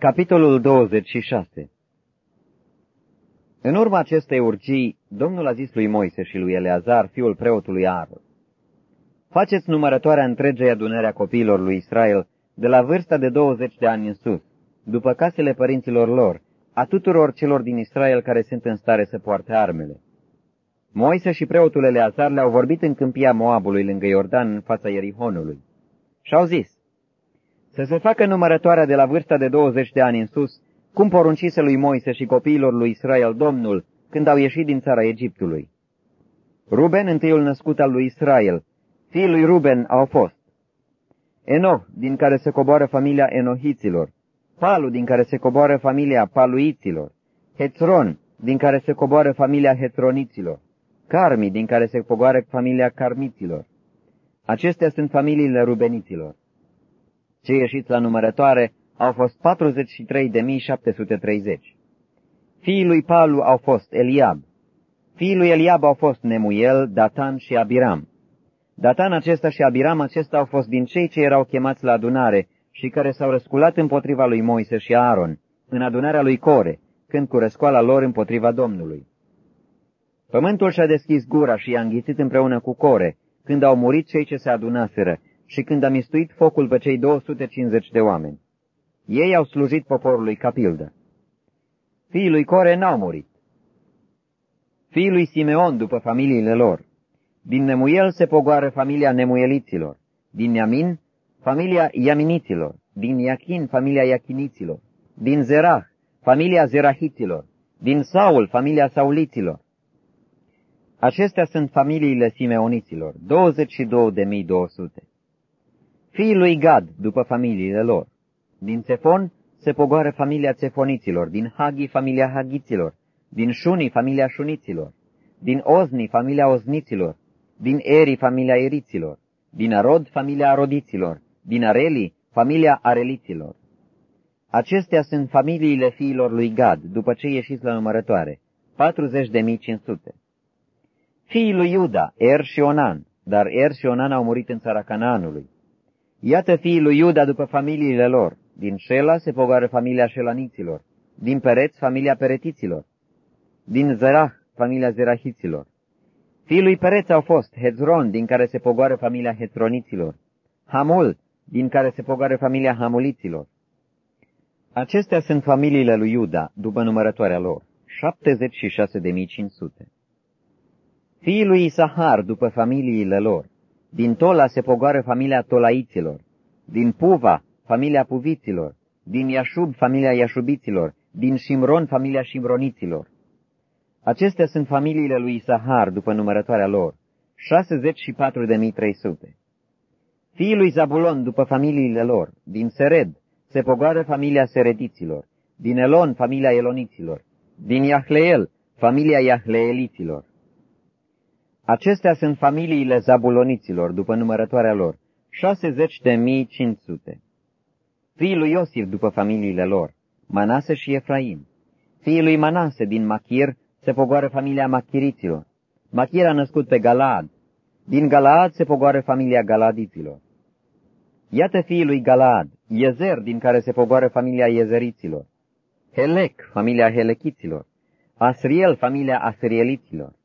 Capitolul 26 În urma acestei urgii, Domnul a zis lui Moise și lui Eleazar, fiul preotului Aaron, Faceți numărătoarea întregei adunării a copiilor lui Israel de la vârsta de 20 de ani în sus, după casele părinților lor, a tuturor celor din Israel care sunt în stare să poarte armele. Moise și preotul Eleazar le-au vorbit în câmpia Moabului lângă Iordan în fața Ierihonului. Și-au zis, să se facă numărătoarea de la vârsta de 20 de ani în sus, cum poruncise lui Moise și copiilor lui Israel Domnul când au ieșit din țara Egiptului. Ruben, întâiul născut al lui Israel, fiii lui Ruben au fost Enoch, din care se coboară familia Enohiților, Palu, din care se coboară familia Paluiților, Hețron, din care se coboară familia Hețroniților, Carmi, din care se coboară familia Carmiților. Acestea sunt familiile Rubeniților. Cei ieșiți la numărătoare au fost 43.730. Fiii lui Palu au fost Eliab. Fiii lui Eliab au fost Nemuel, Datan și Abiram. Datan acesta și Abiram acesta au fost din cei ce erau chemați la adunare și care s-au răsculat împotriva lui Moise și Aaron, în adunarea lui Core, când cu răscoala lor împotriva Domnului. Pământul și-a deschis gura și i-a înghițit împreună cu Core, când au murit cei ce se adunaseră și când a mistuit focul pe cei 250 de oameni. Ei au slujit poporului ca pildă. Fiii lui Core n-au murit. Fiii lui Simeon după familiile lor. Din Nemuel se pogoară familia Nemueliților. Din Iamin, familia Iaminiților. Din Iachin, familia Iachiniților. Din Zerah, familia Zerahiților. Din Saul, familia Sauliților. Acestea sunt familiile Simeoniților, 22.200. Fiii lui Gad, după familiile lor. Din Țefon se pogoară familia Țefoniților, din Hagi, familia Hagiților, din Șuni, familia Șuniților, din Ozni, familia Ozniților, din Eri, familia Eriților, din Arod, familia Arodiților, din Areli, familia Areliților. Acestea sunt familiile fiilor lui Gad, după ce ieșiți la numărătoare, 40.500. Fiii lui Iuda, Er și Onan, dar Er și Onan au murit în țara Canaanului. Iată fiii lui Iuda după familiile lor. Din Șela se pogoară familia Șelaniților, din Pereț familia Peretiților, din Zerah familia Zerahiților. Fiii lui Pereț au fost Hezron, din care se pogoară familia Hezroniților, Hamul, din care se pogoară familia Hamuliților. Acestea sunt familiile lui Iuda, după numărătoarea lor, 76.500. Fiii lui Isahar, după familiile lor, din Tola se pogoară familia Tolaiților, din Puva, familia Puviților, din Iașub, familia Iașubiților, din Shimron, familia Shimroniților. Acestea sunt familiile lui Isahar după numărătoarea lor, 64.300. Fiii lui Zabulon după familiile lor, din Sered, se pogoară familia Serediților, din Elon, familia Eloniților, din Iahleel, familia Iahleeliților. Acestea sunt familiile zabuloniților, după numărătoarea lor, 60.500. Fiii lui Iosif după familiile lor, Manase și Efraim. Fiii lui Manase din Machir se pogoară familia Machiriților. Machir a născut pe Galaad. Din Galaad se pogoară familia Galadiților. Iată fiii lui Galaad, Iezer, din care se pogoară familia Iezeriților. Helec, familia Helechiților. Asriel, familia Asrieliților.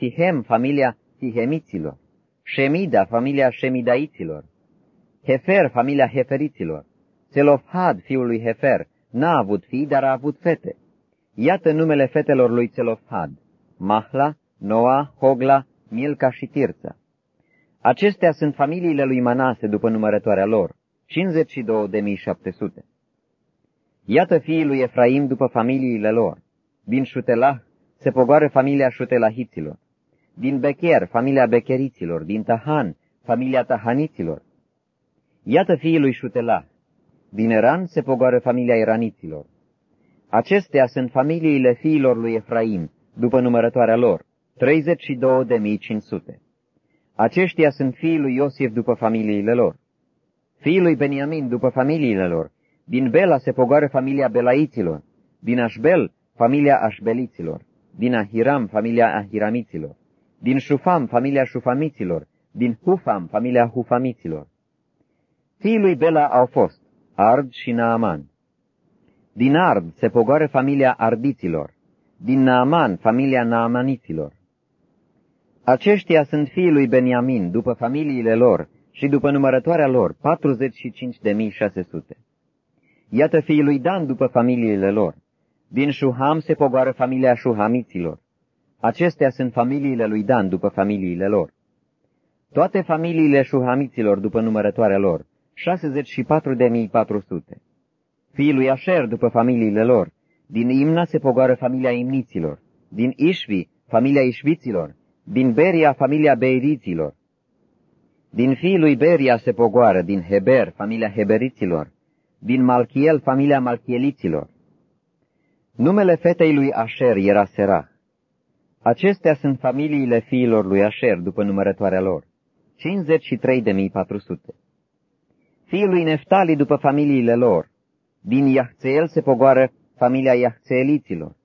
Sihem, familia Sihemiților, Shemida, familia Shemidaiților, Hefer, familia Heferiților, Celofhad, fiul lui Hefer, n-a avut fii, dar a avut fete. Iată numele fetelor lui Celofhad, Mahla, Noa, Hogla, Milca și Tirța. Acestea sunt familiile lui Manase după numărătoarea lor, 52.700. Iată fiii lui Efraim după familiile lor. Din Șutelah se pogoară familia Șutelahiților din Becher, familia Becheriților, din Tahan, familia Tahaniților. Iată fiii lui Șutela. Din Eran se pogoară familia Eraniților. Acestea sunt familiile fiilor lui Efraim, după numărătoarea lor, 32.500. Aceștia sunt fiii lui Iosif după familiile lor. Fiii lui Beniamin după familiile lor. Din Bela se pogoară familia Belaiților. Din Așbel, familia Așbeliților. Din Ahiram, familia Ahiramiților din Șufam, familia Șufamiților, din Hufam, familia Hufamiților. Fiii lui Bela au fost Ard și Naaman. Din Ard se pogoară familia ardiților, din Naaman familia naamaniților. Aceștia sunt fiii lui Beniamin, după familiile lor și după numărătoarea lor, 45.600. Iată fiii lui Dan după familiile lor. Din Shuham se pogoară familia Shuhamiților. Acestea sunt familiile lui Dan după familiile lor. Toate familiile Shuhamiților după numărătoarea lor, 64.400. Fiii lui Asher după familiile lor. Din Imna se pogoară familia Imniților. Din Ișvi, familia Ișviților. Din Beria, familia Beiriților. Din fiii lui Beria se pogoară, din Heber, familia Heberiților. Din Malchiel, familia Malchieliților. Numele fetei lui Asher era Serah. Acestea sunt familiile fiilor lui Asher după numărătoarea lor. 53.400. Fiii lui Neftali după familiile lor. Din Iahțeel se pogoară familia Iahțeeliților.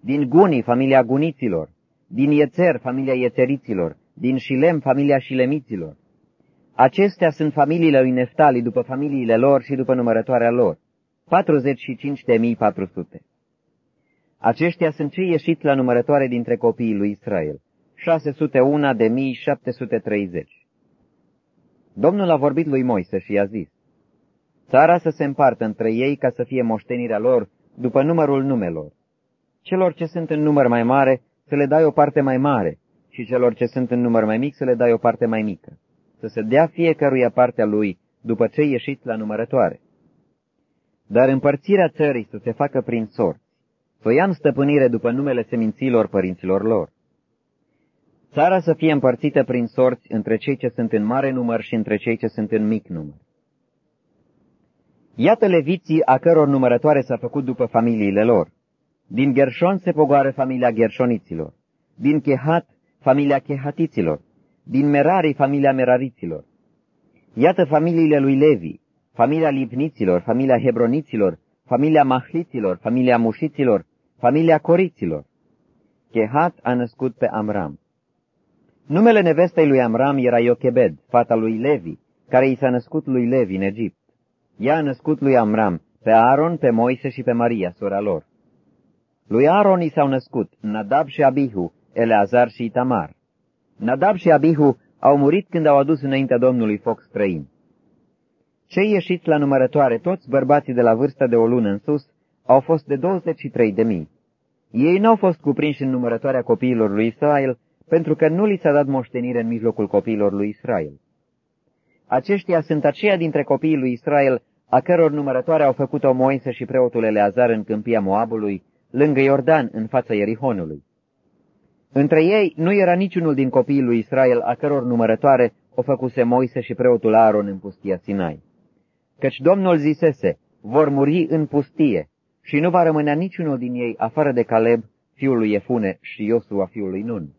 Din Guni, familia Guniților. Din Iețer, familia Iețeriților. Din Șilem, familia Șilemiților. Acestea sunt familiile lui Neftali după familiile lor și după numărătoarea lor. 45.400. Aceștia sunt cei ieșiți la numărătoare dintre copiii lui Israel. 601 de mii 730. Domnul a vorbit lui Moise și i-a zis, Țara să se împartă între ei ca să fie moștenirea lor după numărul numelor. Celor ce sunt în număr mai mare să le dai o parte mai mare și celor ce sunt în număr mai mic să le dai o parte mai mică, să se dea fiecăruia partea lui după ce ieșiți la numărătoare. Dar împărțirea țării să se facă prin sorți, să o ia în stăpânire după numele seminților părinților lor. Țara să fie împărțită prin sorți între cei ce sunt în mare număr și între cei ce sunt în mic număr. Iată leviții a căror numărătoare s-a făcut după familiile lor. Din Gershon se pogoară familia Gershoniților, din Chehat familia Chehatiților, din Merari familia Merariților. Iată familiile lui Levi, familia Livniților, familia Hebroniților, familia Mahliților, familia Mușiților, familia Coriților. Chehat a născut pe Amram. Numele nevestei lui Amram era Iochebed, fata lui Levi, care i s-a născut lui Levi în Egipt. Ea a născut lui Amram, pe Aaron, pe Moise și pe Maria, sora lor. Lui Aaron i s-au născut Nadab și Abihu, Eleazar și Itamar. Nadab și Abihu au murit când au adus înaintea Domnului foc străin. Cei ieșiți la numărătoare, toți bărbații de la vârsta de o lună în sus, au fost de 23 de mii. Ei n-au fost cuprinși în numărătoarea copiilor lui Israel, pentru că nu li s-a dat moștenire în mijlocul copiilor lui Israel. Aceștia sunt aceia dintre copiii lui Israel, a căror numărătoare au făcut-o Moise și preotul Eleazar în câmpia Moabului, lângă Iordan, în fața Ierihonului. Între ei nu era niciunul din copiii lui Israel, a căror numărătoare o făcuse Moise și preotul Aaron în pustia Sinai. Căci Domnul zisese, vor muri în pustie și nu va rămânea niciunul din ei afară de Caleb, fiul lui Efune și Iosua, fiul lui Nun.